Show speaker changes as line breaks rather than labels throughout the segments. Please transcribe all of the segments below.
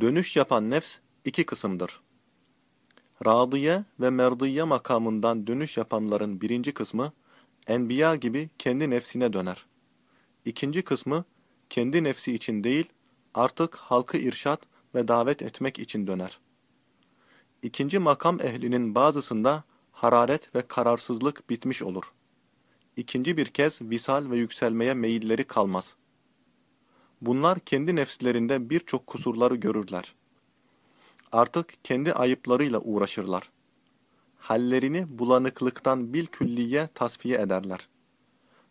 Dönüş yapan nefs iki kısımdır. Radiye ve merdiye makamından dönüş yapanların birinci kısmı, enbiya gibi kendi nefsine döner. İkinci kısmı, kendi nefsi için değil, artık halkı irşat ve davet etmek için döner. İkinci makam ehlinin bazısında hararet ve kararsızlık bitmiş olur. İkinci bir kez visal ve yükselmeye meyilleri kalmaz. Bunlar kendi nefslerinde birçok kusurları görürler. Artık kendi ayıplarıyla uğraşırlar. Hallerini bulanıklıktan bil külliye tasfiye ederler.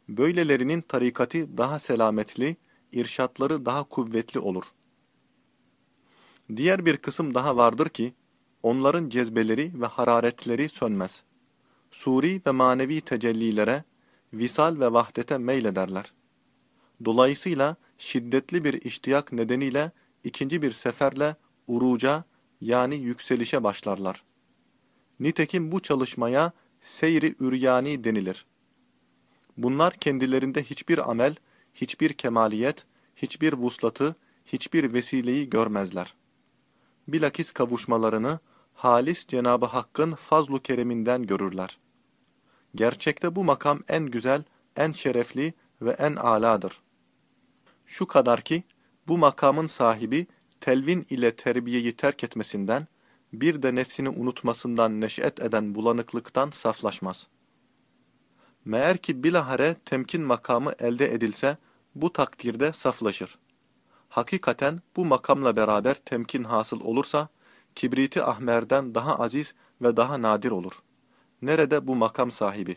Böylelerinin tarikati daha selametli, irşatları daha kuvvetli olur. Diğer bir kısım daha vardır ki, onların cezbeleri ve hararetleri sönmez. Suri ve manevi tecellilere, visal ve vahdete meylederler. Dolayısıyla şiddetli bir iştiyak nedeniyle ikinci bir seferle uruca yani yükselişe başlarlar. Nitekim bu çalışmaya seyri üryani denilir. Bunlar kendilerinde hiçbir amel, hiçbir kemaliyet, hiçbir vuslatı, hiçbir vesileyi görmezler. Bilakis kavuşmalarını halis Cenabı Hakk'ın fazlu kereminden görürler. Gerçekte bu makam en güzel, en şerefli ve en aladır. Şu kadar ki bu makamın sahibi telvin ile terbiyeyi terk etmesinden, bir de nefsini unutmasından neş'et eden bulanıklıktan saflaşmaz. Meğer ki bilahare temkin makamı elde edilse, bu takdirde saflaşır. Hakikaten bu makamla beraber temkin hasıl olursa, kibriti ahmerden daha aziz ve daha nadir olur. Nerede bu makam sahibi?